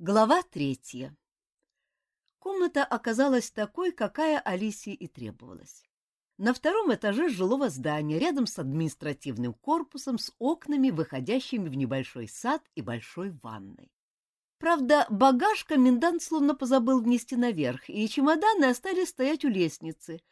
Глава третья. Комната оказалась такой, какая Алисе и требовалась. На втором этаже жилого здания, рядом с административным корпусом, с окнами, выходящими в небольшой сад и большой ванной. Правда, багаж комендант словно позабыл внести наверх, и чемоданы остались стоять у лестницы.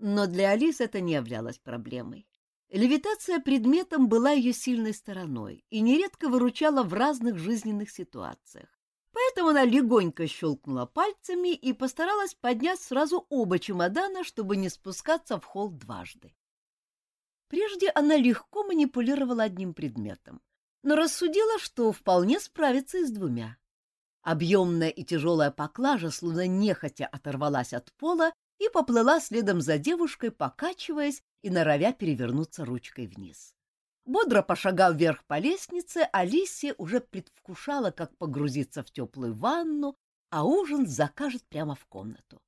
Но для Алис это не являлось проблемой. Левитация предметом была ее сильной стороной и нередко выручала в разных жизненных ситуациях. Поэтому она легонько щелкнула пальцами и постаралась поднять сразу оба чемодана, чтобы не спускаться в холл дважды. Прежде она легко манипулировала одним предметом, но рассудила, что вполне справится и с двумя. Объемная и тяжелая поклажа словно нехотя оторвалась от пола и поплыла следом за девушкой, покачиваясь и норовя перевернуться ручкой вниз. Бодро пошагав вверх по лестнице, Алисия уже предвкушала, как погрузиться в теплую ванну, а ужин закажет прямо в комнату.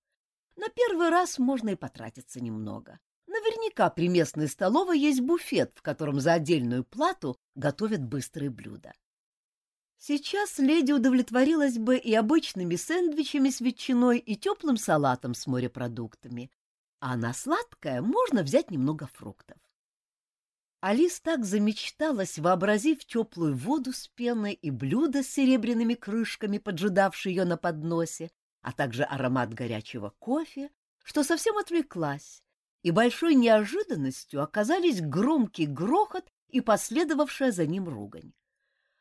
На первый раз можно и потратиться немного. Наверняка при местной столовой есть буфет, в котором за отдельную плату готовят быстрые блюда. Сейчас леди удовлетворилась бы и обычными сэндвичами с ветчиной, и теплым салатом с морепродуктами, а на сладкое можно взять немного фруктов. Алис так замечталась, вообразив теплую воду с пеной и блюдо с серебряными крышками, поджидавшие ее на подносе, а также аромат горячего кофе, что совсем отвлеклась, и большой неожиданностью оказались громкий грохот и последовавшая за ним ругань.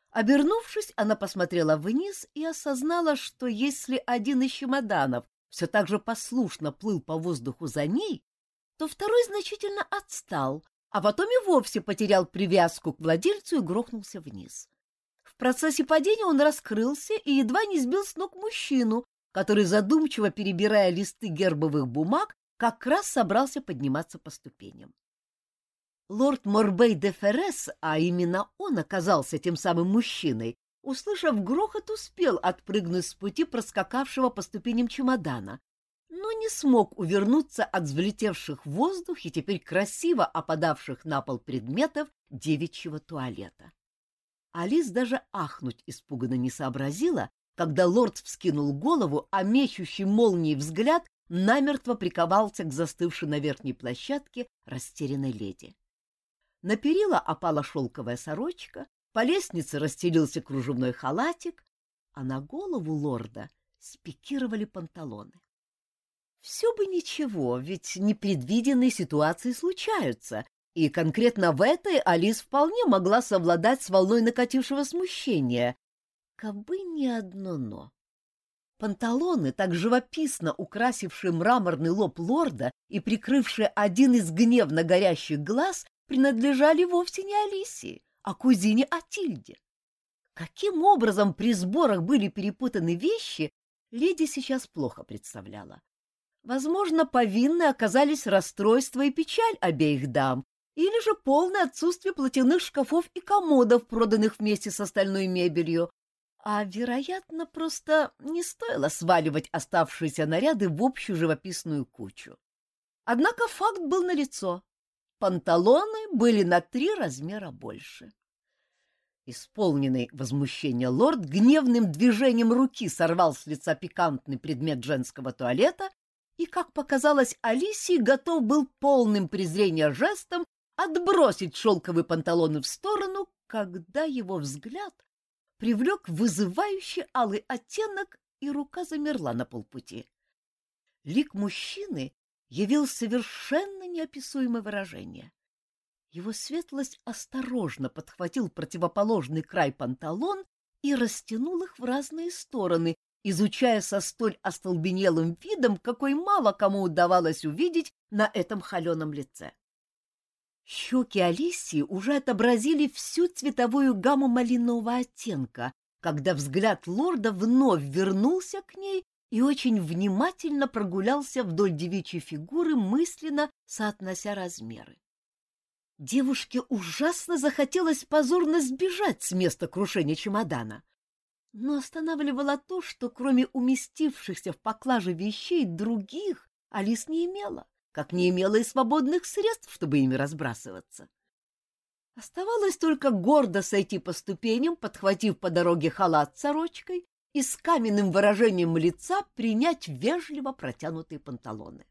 Обернувшись, она посмотрела вниз и осознала, что если один из чемоданов все так же послушно плыл по воздуху за ней, то второй значительно отстал, а потом и вовсе потерял привязку к владельцу и грохнулся вниз. В процессе падения он раскрылся и едва не сбил с ног мужчину, который, задумчиво перебирая листы гербовых бумаг, как раз собрался подниматься по ступеням. Лорд Морбей де Феррес, а именно он оказался тем самым мужчиной, услышав грохот, успел отпрыгнуть с пути проскакавшего по ступеням чемодана, но не смог увернуться от взлетевших в воздух и теперь красиво опадавших на пол предметов девичьего туалета. Алис даже ахнуть испуганно не сообразила, когда лорд вскинул голову, а мечущий молнией взгляд намертво приковался к застывшей на верхней площадке растерянной леди. На перила опала шелковая сорочка, по лестнице расстелился кружевной халатик, а на голову лорда спикировали панталоны. Все бы ничего, ведь непредвиденные ситуации случаются, и конкретно в этой Алис вполне могла совладать с волной накатившего смущения. Кабы не одно «но». Панталоны, так живописно украсившие мраморный лоб лорда и прикрывшие один из гневно горящих глаз, принадлежали вовсе не Алисии, а кузине Атильде. Каким образом при сборах были перепутаны вещи, леди сейчас плохо представляла. Возможно, повинны оказались расстройство и печаль обеих дам, или же полное отсутствие платяных шкафов и комодов, проданных вместе с остальной мебелью, а, вероятно, просто не стоило сваливать оставшиеся наряды в общую живописную кучу. Однако факт был налицо. Панталоны были на три размера больше. Исполненный возмущения лорд гневным движением руки сорвал с лица пикантный предмет женского туалета и, как показалось Алисии, готов был полным презрения жестом отбросить шелковые панталоны в сторону, когда его взгляд привлек вызывающий алый оттенок, и рука замерла на полпути. Лик мужчины явил совершенно неописуемое выражение. Его светлость осторожно подхватил противоположный край панталон и растянул их в разные стороны, изучая со столь остолбенелым видом, какой мало кому удавалось увидеть на этом холеном лице. Щеки Алисии уже отобразили всю цветовую гамму малинового оттенка, когда взгляд лорда вновь вернулся к ней и очень внимательно прогулялся вдоль девичьей фигуры, мысленно соотнося размеры. Девушке ужасно захотелось позорно сбежать с места крушения чемодана — но останавливало то, что кроме уместившихся в поклаже вещей других Алис не имела, как не имела и свободных средств, чтобы ими разбрасываться. Оставалось только гордо сойти по ступеням, подхватив по дороге халат с сорочкой, и с каменным выражением лица принять вежливо протянутые панталоны.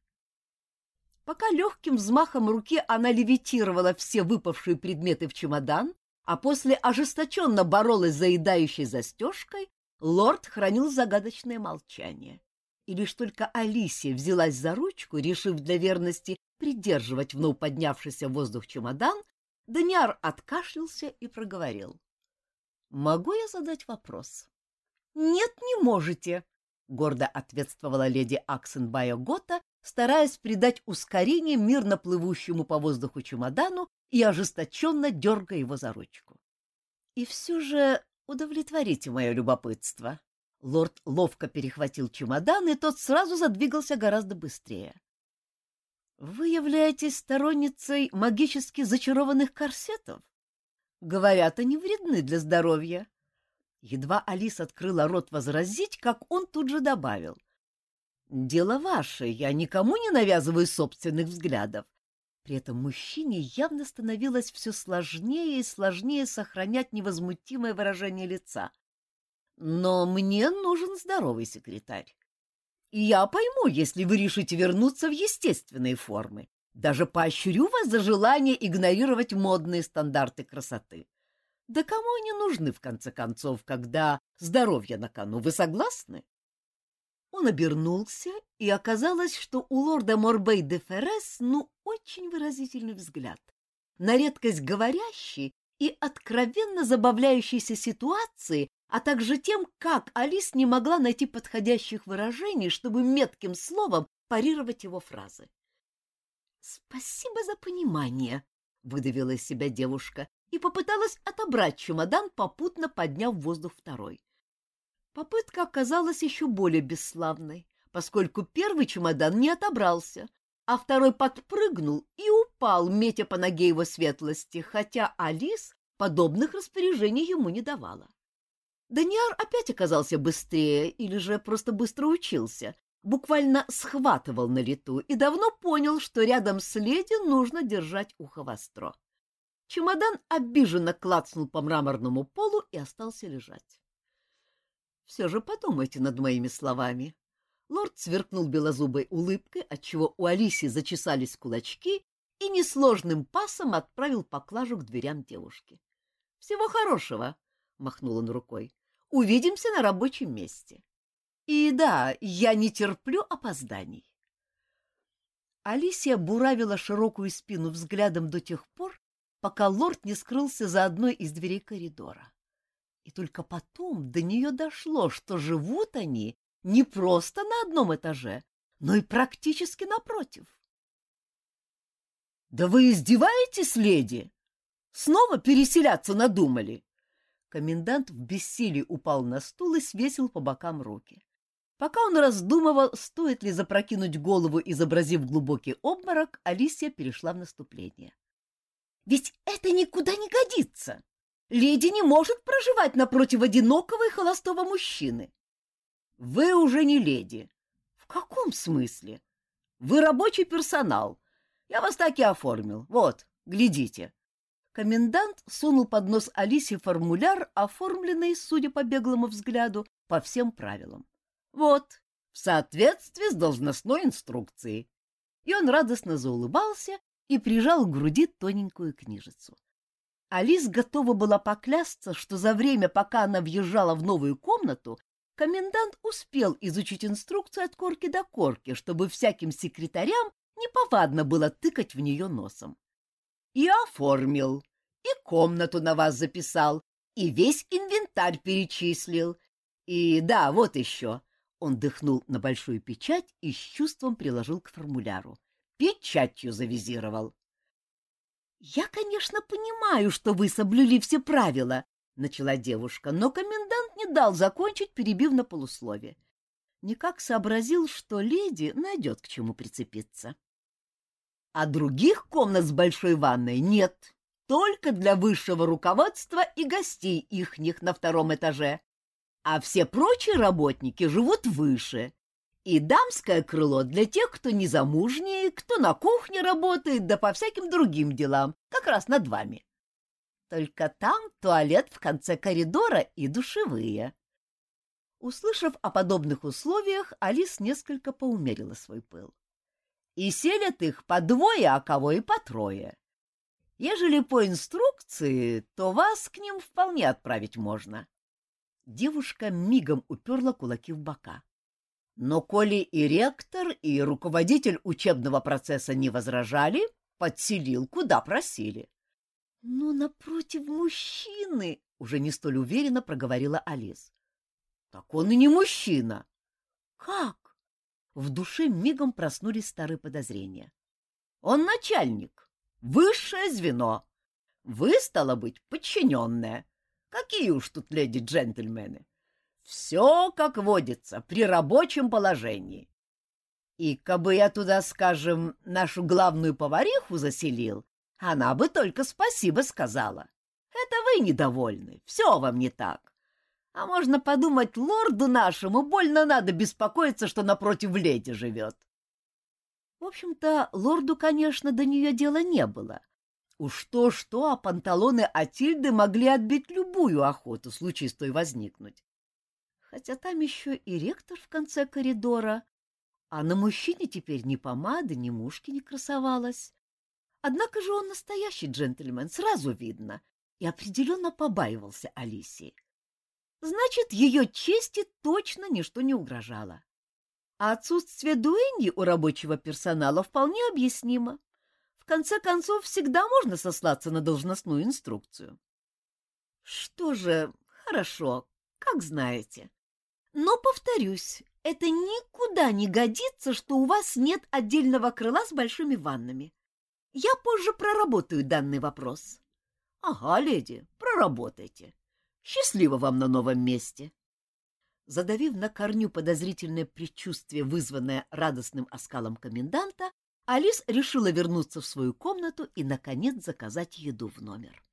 Пока легким взмахом руки она левитировала все выпавшие предметы в чемодан, а после ожесточенно боролась за едающей застежкой, лорд хранил загадочное молчание. И лишь только Алисия взялась за ручку, решив для верности придерживать вновь поднявшийся в воздух чемодан, Даниар откашлялся и проговорил. — Могу я задать вопрос? — Нет, не можете, — гордо ответствовала леди Аксенбайо Гота, стараясь придать ускорение мирно плывущему по воздуху чемодану и ожесточенно дергая его за ручку. — И все же удовлетворите мое любопытство. Лорд ловко перехватил чемодан, и тот сразу задвигался гораздо быстрее. Вы являетесь сторонницей магически зачарованных корсетов? Говорят, они вредны для здоровья. Едва Алис открыла рот возразить, как он тут же добавил. Дело ваше, я никому не навязываю собственных взглядов. При этом мужчине явно становилось все сложнее и сложнее сохранять невозмутимое выражение лица. Но мне нужен здоровый секретарь. Я пойму, если вы решите вернуться в естественные формы. Даже поощрю вас за желание игнорировать модные стандарты красоты. Да кому они нужны, в конце концов, когда здоровье на кону? Вы согласны? Он обернулся, и оказалось, что у лорда Морбей де Феррес ну очень выразительный взгляд. На редкость говорящий и откровенно забавляющейся ситуации, а также тем, как Алис не могла найти подходящих выражений, чтобы метким словом парировать его фразы. «Спасибо за понимание», — выдавила из себя девушка и попыталась отобрать чемодан, попутно подняв в воздух второй. Попытка оказалась еще более бесславной, поскольку первый чемодан не отобрался, а второй подпрыгнул и упал, метя по ноге его светлости, хотя Алис подобных распоряжений ему не давала. Даниар опять оказался быстрее или же просто быстро учился, буквально схватывал на лету и давно понял, что рядом с леди нужно держать ухо востро. Чемодан обиженно клацнул по мраморному полу и остался лежать. Все же подумайте над моими словами. Лорд сверкнул белозубой улыбкой, отчего у Алисии зачесались кулачки, и несложным пасом отправил поклажу к дверям девушки. — Всего хорошего! — махнул он рукой. Увидимся на рабочем месте. И да, я не терплю опозданий. Алисия буравила широкую спину взглядом до тех пор, пока лорд не скрылся за одной из дверей коридора. И только потом до нее дошло, что живут они не просто на одном этаже, но и практически напротив. — Да вы издеваетесь, леди? Снова переселяться надумали? Комендант в бессилии упал на стул и свесил по бокам руки. Пока он раздумывал, стоит ли запрокинуть голову, изобразив глубокий обморок, Алисия перешла в наступление. — Ведь это никуда не годится! Леди не может проживать напротив одинокого и холостого мужчины. — Вы уже не леди. — В каком смысле? — Вы рабочий персонал. Я вас так и оформил. Вот, глядите. Комендант сунул под нос Алисе формуляр, оформленный, судя по беглому взгляду, по всем правилам. Вот, в соответствии с должностной инструкцией. И он радостно заулыбался и прижал к груди тоненькую книжицу. Алис готова была поклясться, что за время, пока она въезжала в новую комнату, комендант успел изучить инструкцию от корки до корки, чтобы всяким секретарям неповадно было тыкать в нее носом. И оформил, и комнату на вас записал, и весь инвентарь перечислил. И да, вот еще. Он дыхнул на большую печать и с чувством приложил к формуляру. Печатью завизировал. «Я, конечно, понимаю, что вы соблюли все правила», — начала девушка, но комендант не дал закончить, перебив на полуслове. Никак сообразил, что леди найдет к чему прицепиться. А других комнат с большой ванной нет, только для высшего руководства и гостей ихних на втором этаже. А все прочие работники живут выше. И дамское крыло для тех, кто незамужний, кто на кухне работает, да по всяким другим делам, как раз над вами. Только там туалет в конце коридора и душевые. Услышав о подобных условиях, Алис несколько поумерила свой пыл. И селят их по двое, а кого и по трое. Ежели по инструкции, то вас к ним вполне отправить можно. Девушка мигом уперла кулаки в бока. Но коли и ректор, и руководитель учебного процесса не возражали, подселил, куда просили. — Но напротив мужчины, — уже не столь уверенно проговорила Алис. Так он и не мужчина. Как? В душе мигом проснулись старые подозрения. Он начальник, высшее звено. Вы, стало быть, подчиненная. Какие уж тут леди-джентльмены. Все, как водится, при рабочем положении. И кабы я туда, скажем, нашу главную повариху заселил, она бы только спасибо сказала. Это вы недовольны, все вам не так. А можно подумать, лорду нашему больно надо беспокоиться, что напротив леди живет. В общем-то, лорду, конечно, до нее дела не было. Уж то-что, а панталоны Атильды могли отбить любую охоту, случись той возникнуть. Хотя там еще и ректор в конце коридора, а на мужчине теперь ни помады, ни мушки не красовалась. Однако же он настоящий джентльмен, сразу видно, и определенно побаивался Алисии. Значит, ее чести точно ничто не угрожало. А отсутствие дуэньи у рабочего персонала вполне объяснимо. В конце концов, всегда можно сослаться на должностную инструкцию. Что же, хорошо, как знаете. Но, повторюсь, это никуда не годится, что у вас нет отдельного крыла с большими ваннами. Я позже проработаю данный вопрос. — Ага, леди, проработайте. Счастливо вам на новом месте. Задавив на корню подозрительное предчувствие, вызванное радостным оскалом коменданта, Алис решила вернуться в свою комнату и, наконец, заказать еду в номер.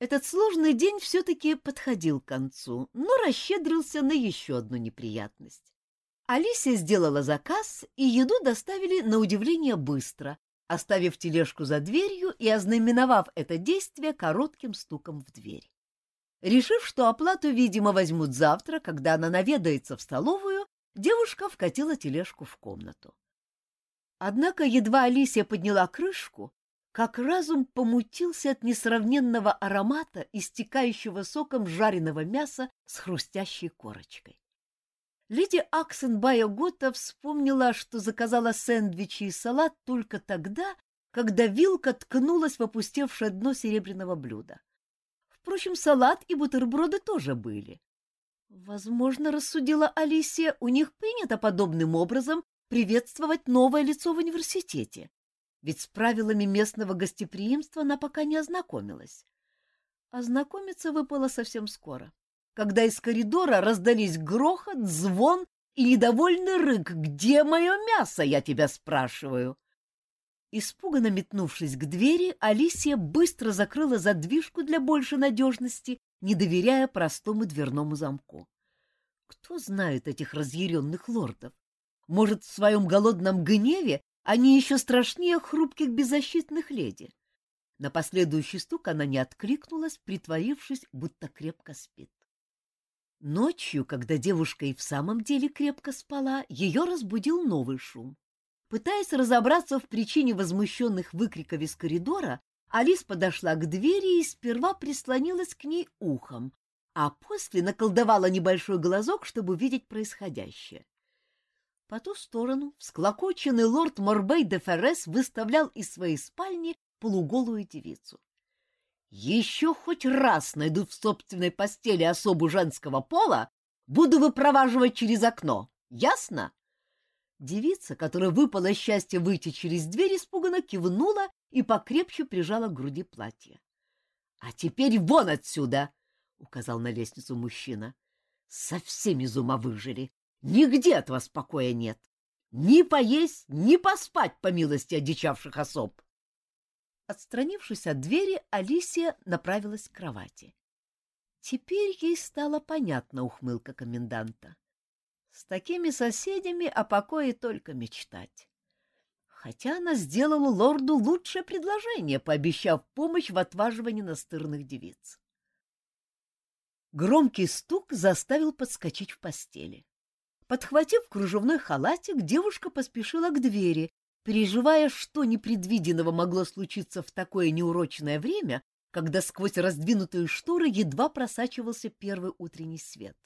Этот сложный день все-таки подходил к концу, но расщедрился на еще одну неприятность. Алисия сделала заказ, и еду доставили на удивление быстро, оставив тележку за дверью и ознаменовав это действие коротким стуком в дверь. Решив, что оплату, видимо, возьмут завтра, когда она наведается в столовую, девушка вкатила тележку в комнату. Однако едва Алисия подняла крышку, как разум помутился от несравненного аромата, истекающего соком жареного мяса с хрустящей корочкой. Леди Аксенбайо Гота вспомнила, что заказала сэндвичи и салат только тогда, когда вилка ткнулась в опустевшее дно серебряного блюда. Впрочем, салат и бутерброды тоже были. Возможно, рассудила Алисия, у них принято подобным образом приветствовать новое лицо в университете, ведь с правилами местного гостеприимства она пока не ознакомилась. Ознакомиться выпало совсем скоро когда из коридора раздались грохот, звон и недовольный рык «Где мое мясо, я тебя спрашиваю?» Испуганно метнувшись к двери, Алисия быстро закрыла задвижку для большей надежности, не доверяя простому дверному замку. Кто знает этих разъяренных лордов? Может, в своем голодном гневе они еще страшнее хрупких беззащитных леди? На последующий стук она не откликнулась, притворившись, будто крепко спит. Ночью, когда девушка и в самом деле крепко спала, ее разбудил новый шум. Пытаясь разобраться в причине возмущенных выкриков из коридора, Алис подошла к двери и сперва прислонилась к ней ухом, а после наколдовала небольшой глазок, чтобы увидеть происходящее. По ту сторону всклокоченный лорд Морбей де Феррес выставлял из своей спальни полуголую девицу. Еще хоть раз найду в собственной постели особу женского пола, буду выпроваживать через окно. Ясно? Девица, которая выпало счастье выйти через дверь, испуганно кивнула и покрепче прижала к груди платье. — А теперь вон отсюда! — указал на лестницу мужчина. — Совсем из ума выжили. Нигде от вас покоя нет. Ни поесть, ни поспать, по милости одичавших особ. Отстранившись от двери, Алисия направилась к кровати. Теперь ей стала понятна ухмылка коменданта. С такими соседями о покое только мечтать. Хотя она сделала лорду лучшее предложение, пообещав помощь в отваживании настырных девиц. Громкий стук заставил подскочить в постели. Подхватив кружевной халатик, девушка поспешила к двери, переживая, что непредвиденного могло случиться в такое неурочное время, когда сквозь раздвинутые шторы едва просачивался первый утренний свет.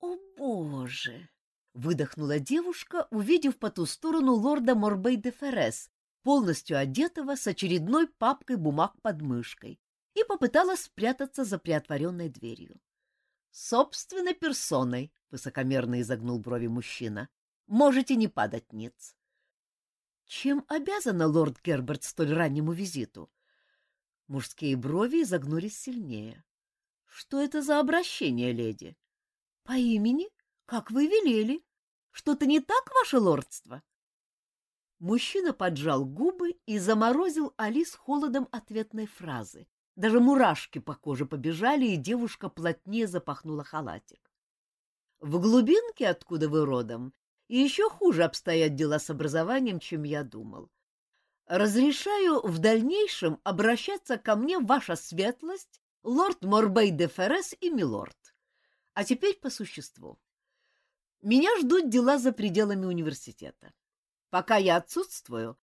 «О, Боже!» — выдохнула девушка, увидев по ту сторону лорда Морбей де Феррес, полностью одетого с очередной папкой бумаг под мышкой, и попыталась спрятаться за приотворенной дверью. «Собственной персоной», — высокомерно изогнул брови мужчина, — «можете не падать ниц». Чем обязана лорд Герберт столь раннему визиту? Мужские брови изогнулись сильнее. Что это за обращение, леди? По имени? Как вы велели? Что-то не так, ваше лордство? Мужчина поджал губы и заморозил Алис холодом ответной фразы. Даже мурашки по коже побежали, и девушка плотнее запахнула халатик. В глубинке, откуда вы родом, еще хуже обстоят дела с образованием, чем я думал. Разрешаю в дальнейшем обращаться ко мне ваша светлость, лорд Морбей де Феррес и милорд. А теперь по существу. Меня ждут дела за пределами университета. Пока я отсутствую,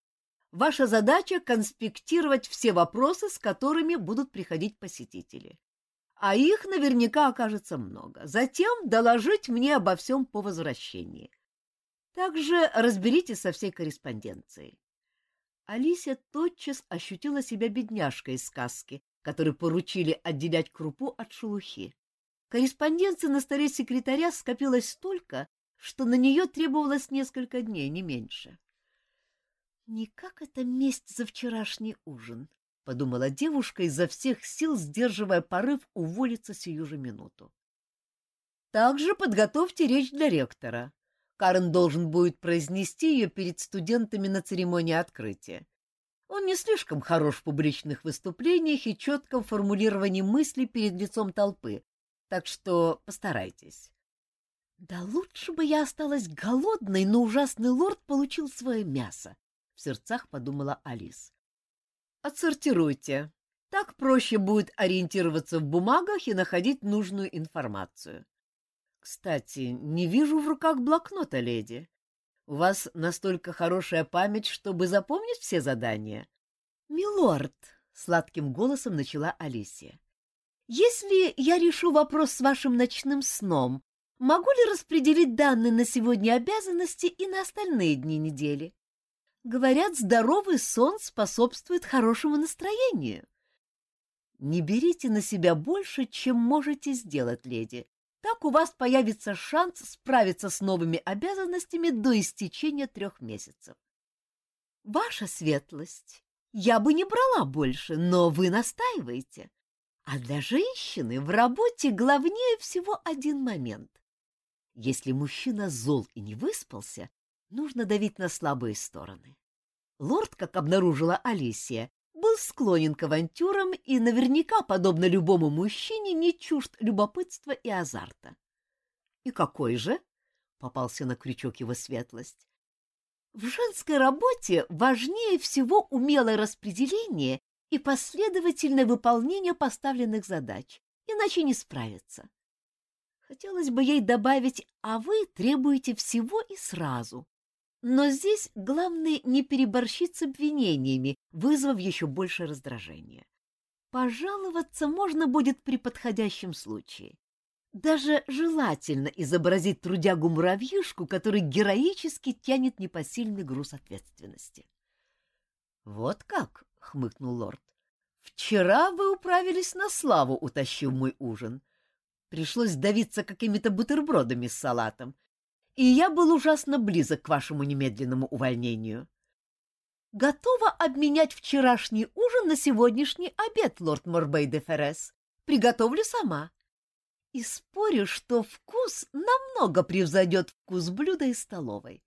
ваша задача — конспектировать все вопросы, с которыми будут приходить посетители. А их наверняка окажется много. Затем доложить мне обо всем по возвращении. Также разберитесь со всей корреспонденцией. Алисия тотчас ощутила себя бедняжкой из сказки, которой поручили отделять крупу от шелухи. Корреспонденции на столе секретаря скопилось столько, что на нее требовалось несколько дней, не меньше. «Никак это месть за вчерашний ужин», — подумала девушка, изо всех сил сдерживая порыв уволиться сию же минуту. «Также подготовьте речь для ректора», Карен должен будет произнести ее перед студентами на церемонии открытия. Он не слишком хорош в публичных выступлениях и четком формулировании мыслей перед лицом толпы, так что постарайтесь. — Да лучше бы я осталась голодной, но ужасный лорд получил свое мясо, — в сердцах подумала Алис. — Отсортируйте. Так проще будет ориентироваться в бумагах и находить нужную информацию. Кстати, не вижу в руках блокнота, леди. У вас настолько хорошая память, чтобы запомнить все задания? Милорд, сладким голосом начала Алисия. Если я решу вопрос с вашим ночным сном, могу ли распределить данные на сегодня обязанности и на остальные дни недели? Говорят, здоровый сон способствует хорошему настроению. Не берите на себя больше, чем можете сделать, леди, так у вас появится шанс справиться с новыми обязанностями до истечения трех месяцев. Ваша светлость, я бы не брала больше, но вы настаиваете. А для женщины в работе главнее всего один момент. Если мужчина зол и не выспался, нужно давить на слабые стороны. Лорд, как обнаружила Алисия, был склонен к авантюрам и наверняка, подобно любому мужчине, не чужд любопытства и азарта. — И какой же? — попался на крючок его светлость. — В женской работе важнее всего умелое распределение и последовательное выполнение поставленных задач, иначе не справиться. Хотелось бы ей добавить, а вы требуете всего и сразу, но здесь главное не переборщить с обвинениями, вызвав еще больше раздражения. Пожаловаться можно будет при подходящем случае. Даже желательно изобразить трудягу-муравьишку, который героически тянет непосильный груз ответственности. — Вот как? — хмыкнул лорд. — Вчера вы управились на славу, утащив мой ужин. Пришлось давиться какими-то бутербродами с салатом, и я был ужасно близок к вашему немедленному увольнению. Готова обменять вчерашний ужин на сегодняшний обед, лорд Морбей де Феррес. Приготовлю сама. И спорю, что вкус намного превзойдет вкус блюда из столовой.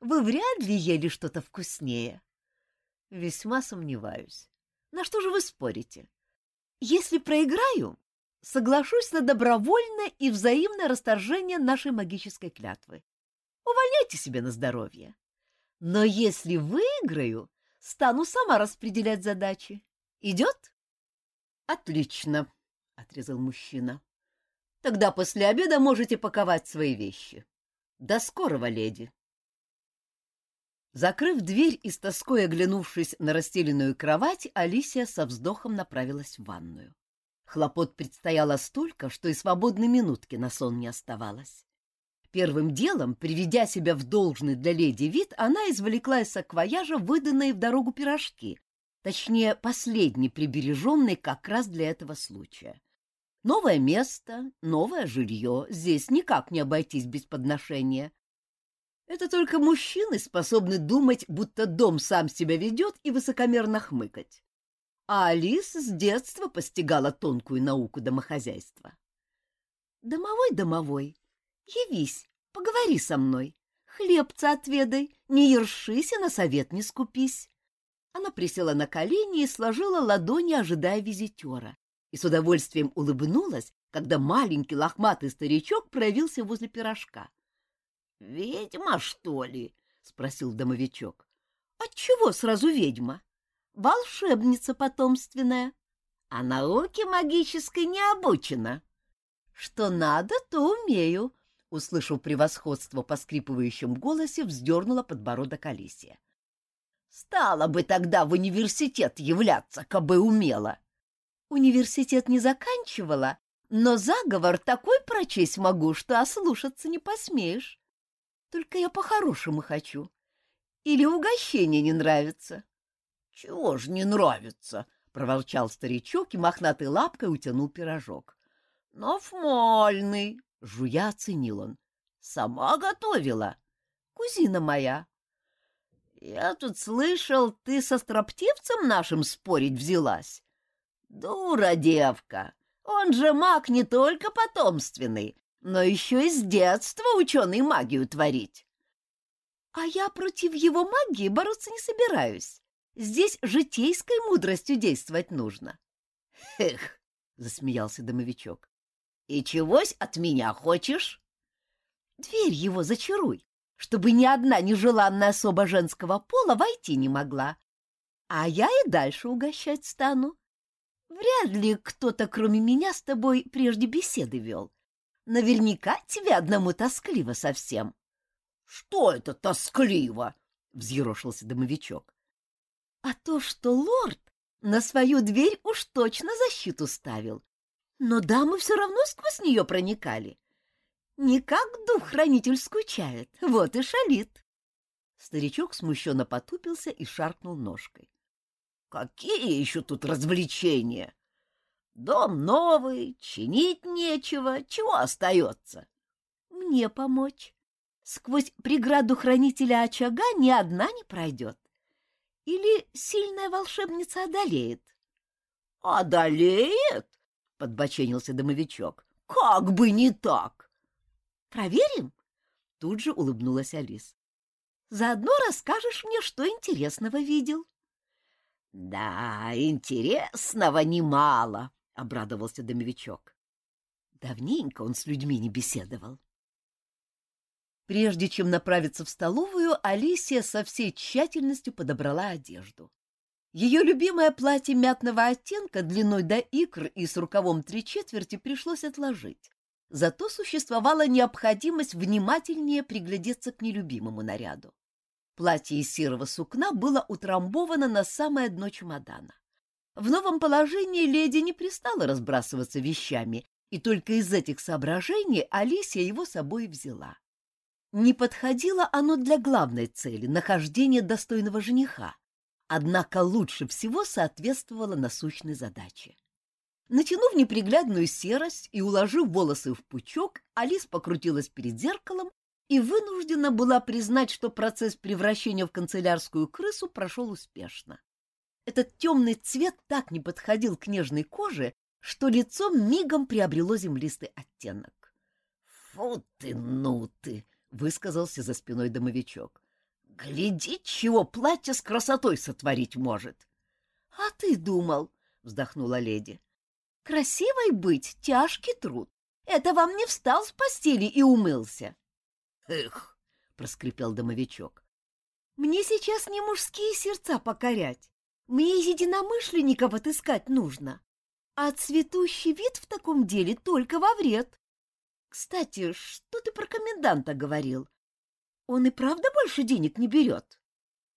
Вы вряд ли ели что-то вкуснее. Весьма сомневаюсь. На что же вы спорите? Если проиграю, соглашусь на добровольное и взаимное расторжение нашей магической клятвы. Увольняйте себе на здоровье. Но если выиграю, стану сама распределять задачи. Идет? — Отлично, — отрезал мужчина. Тогда после обеда можете паковать свои вещи. До скорого, леди. Закрыв дверь и с тоской оглянувшись на расстеленную кровать, Алисия со вздохом направилась в ванную. Хлопот предстояло столько, что и свободной минутки на сон не оставалось. Первым делом, приведя себя в должный для леди вид, она извлекла из саквояжа выданные в дорогу пирожки, точнее, последний прибереженный как раз для этого случая. Новое место, новое жилье, здесь никак не обойтись без подношения. Это только мужчины способны думать, будто дом сам себя ведет и высокомерно хмыкать. А Алис с детства постигала тонкую науку домохозяйства. «Домовой-домовой, явись, поговори со мной, хлебца отведай, не ершись и на совет не скупись». Она присела на колени и сложила ладони, ожидая визитера и с удовольствием улыбнулась, когда маленький лохматый старичок проявился возле пирожка. — Ведьма, что ли? — спросил домовичок. — Отчего сразу ведьма? Волшебница потомственная. А науке магической не обучена. — Что надо, то умею, — услышав превосходство по скрипывающем голосе, вздернула подбородок Алисия. — Стала бы тогда в университет являться, кабы умела. — Университет не заканчивала, но заговор такой прочесть могу, что ослушаться не посмеешь. Только я по-хорошему хочу. Или угощение не нравится? — Чего ж не нравится? — проворчал старичок и мохнатой лапкой утянул пирожок. — Нафмальный! — жуя оценил он. — Сама готовила. Кузина моя. — Я тут слышал, ты со строптивцем нашим спорить взялась. Дура девка! Он же маг не только потомственный, но еще и с детства ученый магию творить. А я против его магии бороться не собираюсь. Здесь житейской мудростью действовать нужно. Эх, засмеялся домовичок. И чегось от меня хочешь? Дверь его зачаруй, чтобы ни одна нежеланная особа женского пола войти не могла. А я и дальше угощать стану. Вряд ли кто-то, кроме меня, с тобой прежде беседы вел. Наверняка тебе одному тоскливо совсем. — Что это тоскливо? — взъерошился домовичок. — А то, что лорд на свою дверь уж точно защиту ставил. Но дамы все равно сквозь нее проникали. Не как дух-хранитель скучает, вот и шалит. Старичок смущенно потупился и шаркнул ножкой. Какие еще тут развлечения? Дом новый, чинить нечего, чего остается? Мне помочь. Сквозь преграду хранителя очага ни одна не пройдет. Или сильная волшебница одолеет? — Одолеет? — подбоченился домовичок. — Как бы не так! — Проверим? — тут же улыбнулась Алис. — Заодно расскажешь мне, что интересного видел. — Да, интересного немало, — обрадовался домовичок. Давненько он с людьми не беседовал. Прежде чем направиться в столовую, Алисия со всей тщательностью подобрала одежду. Ее любимое платье мятного оттенка длиной до икр и с рукавом три четверти пришлось отложить. Зато существовала необходимость внимательнее приглядеться к нелюбимому наряду. Платье из серого сукна было утрамбовано на самое дно чемодана. В новом положении леди не пристала разбрасываться вещами, и только из этих соображений Алисия его собой взяла. Не подходило оно для главной цели — нахождения достойного жениха, однако лучше всего соответствовало насущной задаче. Натянув неприглядную серость и уложив волосы в пучок, Алис покрутилась перед зеркалом и вынуждена была признать, что процесс превращения в канцелярскую крысу прошел успешно. Этот темный цвет так не подходил к нежной коже, что лицо мигом приобрело землистый оттенок. — Фу ты, ну ты! — высказался за спиной домовичок. — Гляди, чего платье с красотой сотворить может! — А ты думал, — вздохнула леди, — красивой быть — тяжкий труд. Это вам не встал с постели и умылся. Эх, проскрипел домовичок. Мне сейчас не мужские сердца покорять. Мне единомышленников отыскать нужно. А цветущий вид в таком деле только во вред. Кстати, что ты про коменданта говорил? Он и правда больше денег не берет?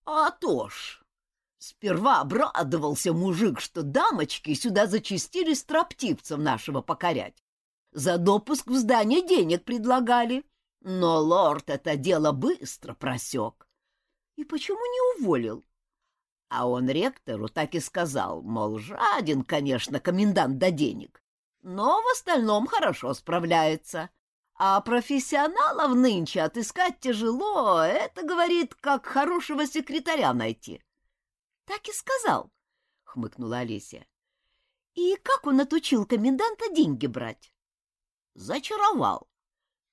А то ж! Сперва обрадовался мужик, что дамочки сюда зачастили строптивцев нашего покорять. За допуск в здание денег предлагали, но лорд это дело быстро просек. И почему не уволил? А он ректору так и сказал, мол, жаден, конечно, комендант до денег, но в остальном хорошо справляется. А профессионалов нынче отыскать тяжело, это, говорит, как хорошего секретаря найти. — Так и сказал, — хмыкнула Олеся. — И как он отучил коменданта деньги брать? — Зачаровал.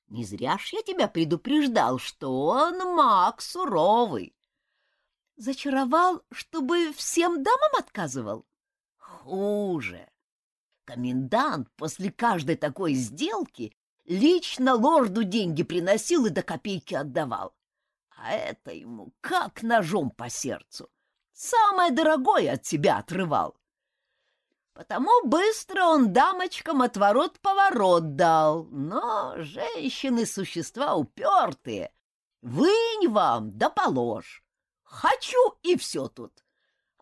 Не зря ж я тебя предупреждал, что он маг суровый. — Зачаровал, чтобы всем дамам отказывал? — Хуже. Комендант после каждой такой сделки лично лорду деньги приносил и до копейки отдавал. А это ему как ножом по сердцу. Самое дорогое от себя отрывал. Потому быстро он дамочкам отворот-поворот дал. Но женщины — существа упертые. Вынь вам, да положь. Хочу, и все тут.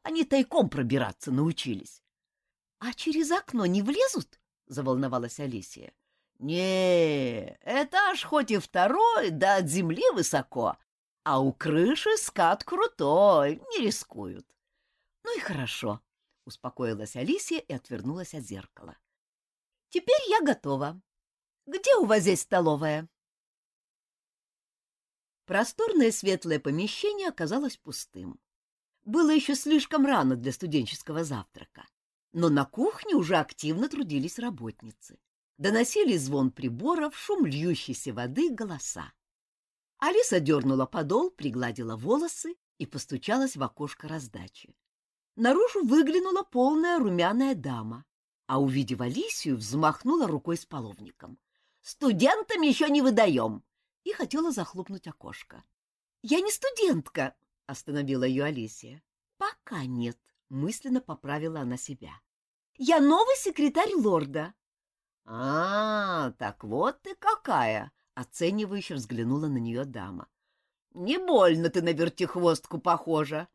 Они тайком пробираться научились. — А через окно не влезут? — заволновалась Алисия. — Не, этаж хоть и второй, да от земли высоко, а у крыши скат крутой, не рискуют. — Ну и хорошо, — успокоилась Алисия и отвернулась от зеркала. — Теперь я готова. Где у вас здесь столовая? Просторное светлое помещение оказалось пустым. Было еще слишком рано для студенческого завтрака, но на кухне уже активно трудились работницы. Доносили звон приборов, шум льющейся воды, голоса. Алиса дернула подол, пригладила волосы и постучалась в окошко раздачи. Наружу выглянула полная румяная дама, а, увидев Алисию, взмахнула рукой с половником. «Студентам еще не выдаем!» и хотела захлопнуть окошко. «Я не студентка!» — остановила ее Алисия. «Пока нет», — мысленно поправила она себя. «Я новый секретарь лорда». «А, так вот ты какая!» Оценивающе взглянула на нее дама. «Не больно ты на вертихвостку похожа!»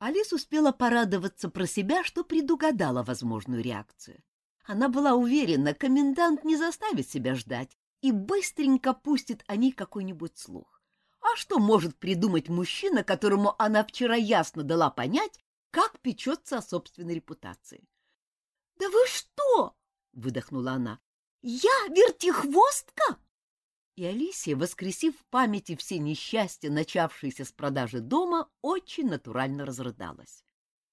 Алис успела порадоваться про себя, что предугадала возможную реакцию. Она была уверена, комендант не заставит себя ждать и быстренько пустит о ней какой-нибудь слух. А что может придумать мужчина, которому она вчера ясно дала понять, как печется о собственной репутации? — Да вы что? — выдохнула она. — Я вертихвостка? И Алисия, воскресив в памяти все несчастья, начавшиеся с продажи дома, очень натурально разрыдалась.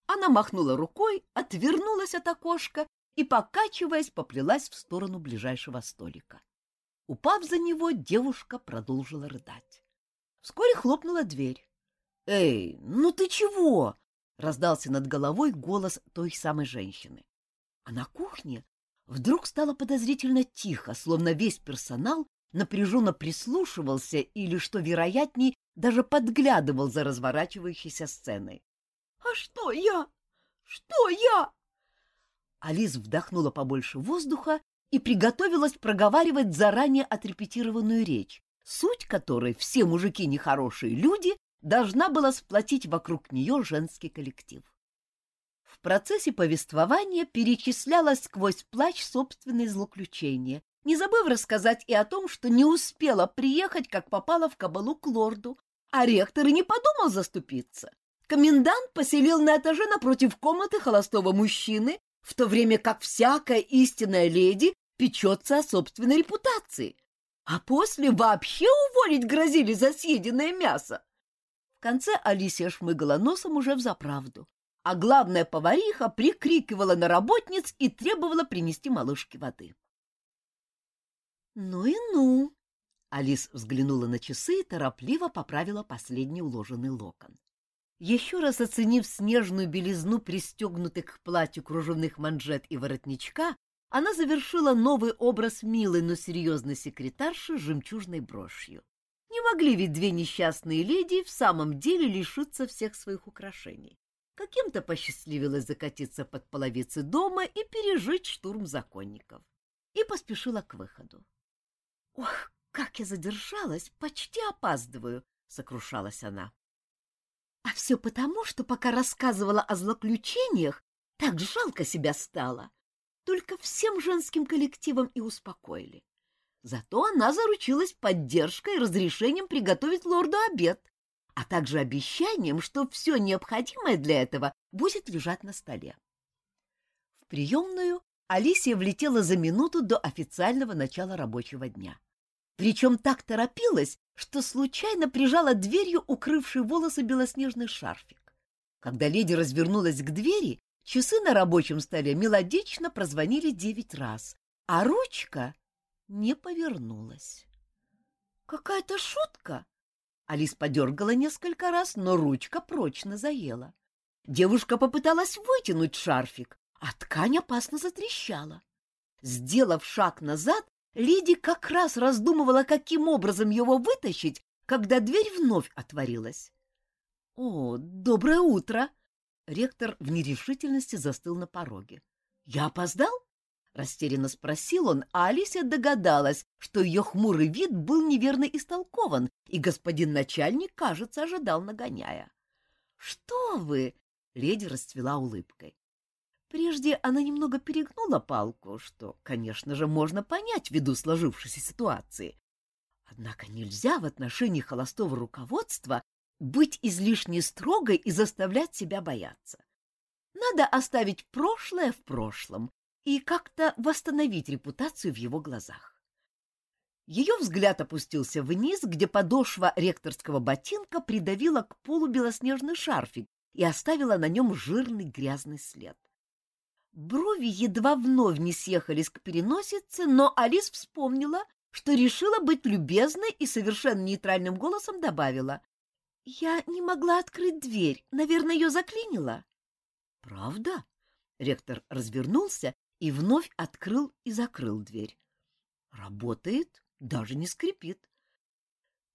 Она махнула рукой, отвернулась от окошка и, покачиваясь, поплелась в сторону ближайшего столика. Упав за него, девушка продолжила рыдать. Вскоре хлопнула дверь. — Эй, ну ты чего? — раздался над головой голос той самой женщины. А на кухне вдруг стало подозрительно тихо, словно весь персонал напряженно прислушивался или, что вероятней, даже подглядывал за разворачивающейся сценой. — А что я? Что я? Алис вдохнула побольше воздуха и приготовилась проговаривать заранее отрепетированную речь, суть которой все мужики нехорошие люди должна была сплотить вокруг нее женский коллектив. В процессе повествования перечислялось сквозь плач собственные злоключения, не забыв рассказать и о том, что не успела приехать, как попала в кабалу к лорду, а ректор и не подумал заступиться. Комендант поселил на этаже напротив комнаты холостого мужчины, в то время как всякая истинная леди печется о собственной репутации. А после вообще уволить грозили за съеденное мясо. В конце Алисия шмыгала носом уже взаправду, а главная повариха прикрикивала на работниц и требовала принести малышке воды. «Ну и ну!» Алис взглянула на часы и торопливо поправила последний уложенный локон. Еще раз оценив снежную белизну пристегнутых к платью кружевных манжет и воротничка, она завершила новый образ милой, но серьезной секретарши с жемчужной брошью. Не могли ведь две несчастные леди в самом деле лишиться всех своих украшений. Каким-то посчастливилось закатиться под половицы дома и пережить штурм законников. И поспешила к выходу. Ох, как я задержалась, почти опаздываю, сокрушалась она. А все потому, что пока рассказывала о злоключениях, так жалко себя стало. Только всем женским коллективам и успокоили. Зато она заручилась поддержкой и разрешением приготовить лорду обед, а также обещанием, что все необходимое для этого будет лежать на столе. В приемную Алисия влетела за минуту до официального начала рабочего дня. Причем так торопилась, что случайно прижала дверью укрывший волосы белоснежный шарфик. Когда леди развернулась к двери, часы на рабочем столе мелодично прозвонили девять раз, а ручка не повернулась. «Какая-то шутка!» Алис подергала несколько раз, но ручка прочно заела. Девушка попыталась вытянуть шарфик, а ткань опасно затрещала. Сделав шаг назад, Лиди как раз раздумывала, каким образом его вытащить, когда дверь вновь отворилась. — О, доброе утро! Ректор в нерешительности застыл на пороге. — Я опоздал? — растерянно спросил он, а Алисия догадалась, что ее хмурый вид был неверно истолкован, и господин начальник, кажется, ожидал нагоняя. — Что вы! — леди расцвела улыбкой. Прежде она немного перегнула палку, что, конечно же, можно понять ввиду сложившейся ситуации. Однако нельзя в отношении холостого руководства быть излишне строгой и заставлять себя бояться. Надо оставить прошлое в прошлом и как-то восстановить репутацию в его глазах. Ее взгляд опустился вниз, где подошва ректорского ботинка придавила к полу белоснежный шарфик и оставила на нем жирный грязный след. Брови едва вновь не съехались к переносице, но Алис вспомнила, что решила быть любезной и совершенно нейтральным голосом добавила. — Я не могла открыть дверь. Наверное, ее заклинило. — Правда? Ректор развернулся и вновь открыл и закрыл дверь. — Работает, даже не скрипит.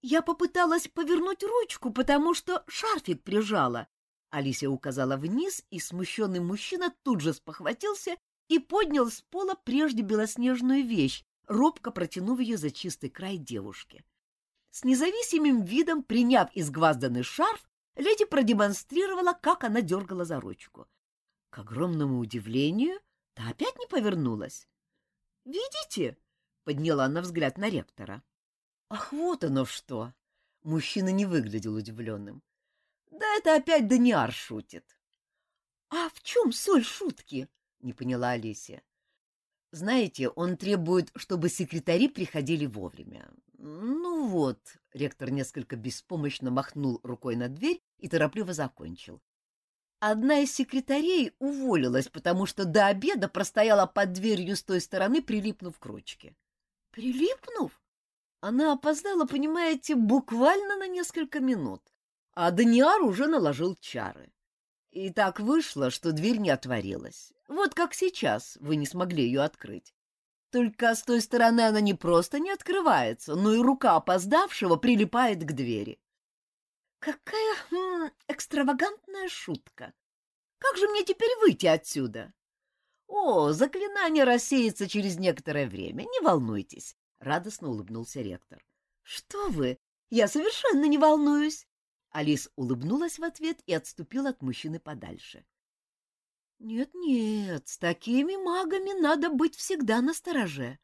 Я попыталась повернуть ручку, потому что шарфик прижала, Алисия указала вниз, и смущенный мужчина тут же спохватился и поднял с пола прежде белоснежную вещь, робко протянув ее за чистый край девушки. С независимым видом, приняв изгвазданный шарф, леди продемонстрировала, как она дергала за ручку. К огромному удивлению, та опять не повернулась. «Видите?» — подняла она взгляд на ректора. «Ах, вот оно что!» Мужчина не выглядел удивленным. Да это опять Даниар шутит. — А в чем соль шутки? — не поняла Алисия. — Знаете, он требует, чтобы секретари приходили вовремя. Ну вот, ректор несколько беспомощно махнул рукой на дверь и торопливо закончил. Одна из секретарей уволилась, потому что до обеда простояла под дверью с той стороны, прилипнув к ручке. — Прилипнув? Она опоздала, понимаете, буквально на несколько минут а Даниар уже наложил чары. И так вышло, что дверь не отворилась. Вот как сейчас вы не смогли ее открыть. Только с той стороны она не просто не открывается, но и рука опоздавшего прилипает к двери. Какая хм, экстравагантная шутка! Как же мне теперь выйти отсюда? О, заклинание рассеется через некоторое время, не волнуйтесь, — радостно улыбнулся ректор. Что вы? Я совершенно не волнуюсь. Алис улыбнулась в ответ и отступила от мужчины подальше. «Нет-нет, с такими магами надо быть всегда настороже.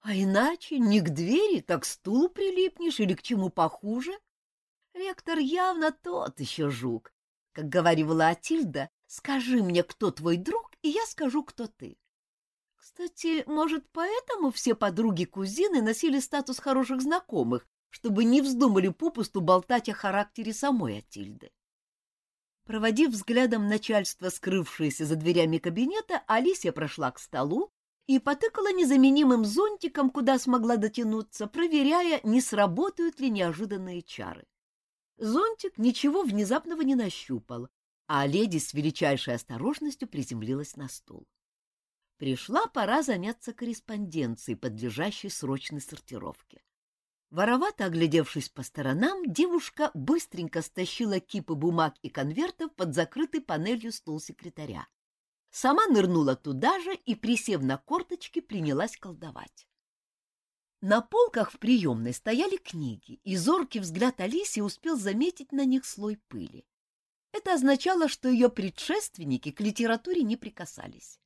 А иначе не к двери, так к стулу прилипнешь или к чему похуже. Ректор явно тот еще жук. Как говорила Атильда, скажи мне, кто твой друг, и я скажу, кто ты. Кстати, может, поэтому все подруги-кузины носили статус хороших знакомых, чтобы не вздумали попусту болтать о характере самой Атильды. Проводив взглядом начальство, скрывшееся за дверями кабинета, Алисия прошла к столу и потыкала незаменимым зонтиком, куда смогла дотянуться, проверяя, не сработают ли неожиданные чары. Зонтик ничего внезапного не нащупал, а леди с величайшей осторожностью приземлилась на стул. Пришла пора заняться корреспонденцией, подлежащей срочной сортировке. Воровато оглядевшись по сторонам, девушка быстренько стащила кипы бумаг и конвертов под закрытый панелью стул секретаря. Сама нырнула туда же и, присев на корточки, принялась колдовать. На полках в приемной стояли книги, и зоркий взгляд Алисии успел заметить на них слой пыли. Это означало, что ее предшественники к литературе не прикасались.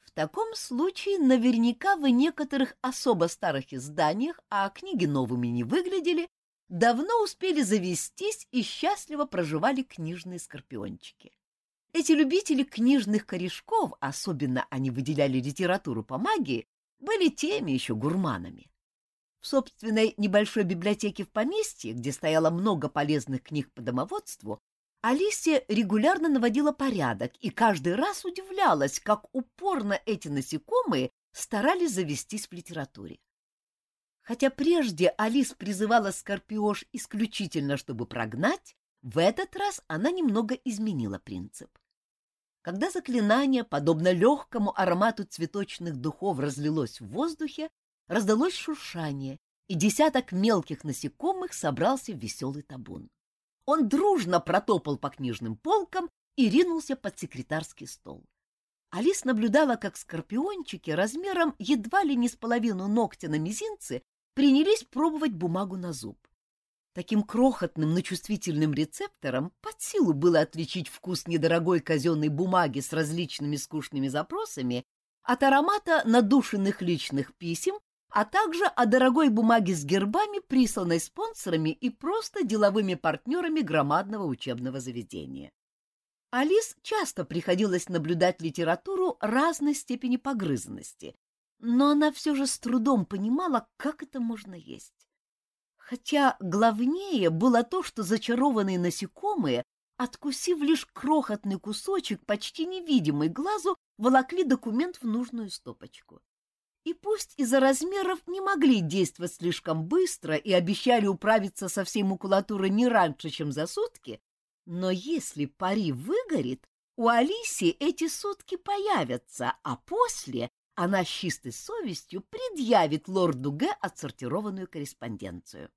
В таком случае наверняка в некоторых особо старых изданиях, а книги новыми не выглядели, давно успели завестись и счастливо проживали книжные скорпиончики. Эти любители книжных корешков, особенно они выделяли литературу по магии, были теми еще гурманами. В собственной небольшой библиотеке в поместье, где стояло много полезных книг по домоводству, Алисия регулярно наводила порядок и каждый раз удивлялась, как упорно эти насекомые старались завестись в литературе. Хотя прежде Алис призывала Скорпиош исключительно, чтобы прогнать, в этот раз она немного изменила принцип. Когда заклинание, подобно легкому аромату цветочных духов, разлилось в воздухе, раздалось шуршание, и десяток мелких насекомых собрался в веселый табун. Он дружно протопал по книжным полкам и ринулся под секретарский стол. Алис наблюдала, как скорпиончики размером едва ли не с половину ногтя на мизинце принялись пробовать бумагу на зуб. Таким крохотным, но чувствительным рецептором под силу было отличить вкус недорогой казенной бумаги с различными скучными запросами от аромата надушенных личных писем а также о дорогой бумаге с гербами, присланной спонсорами и просто деловыми партнерами громадного учебного заведения. Алис часто приходилось наблюдать литературу разной степени погрызанности, но она все же с трудом понимала, как это можно есть. Хотя главнее было то, что зачарованные насекомые, откусив лишь крохотный кусочек, почти невидимый глазу, волокли документ в нужную стопочку. И пусть из-за размеров не могли действовать слишком быстро и обещали управиться со всей макулатурой не раньше, чем за сутки, но если пари выгорит, у Алисии эти сутки появятся, а после она с чистой совестью предъявит лорду Г. отсортированную корреспонденцию.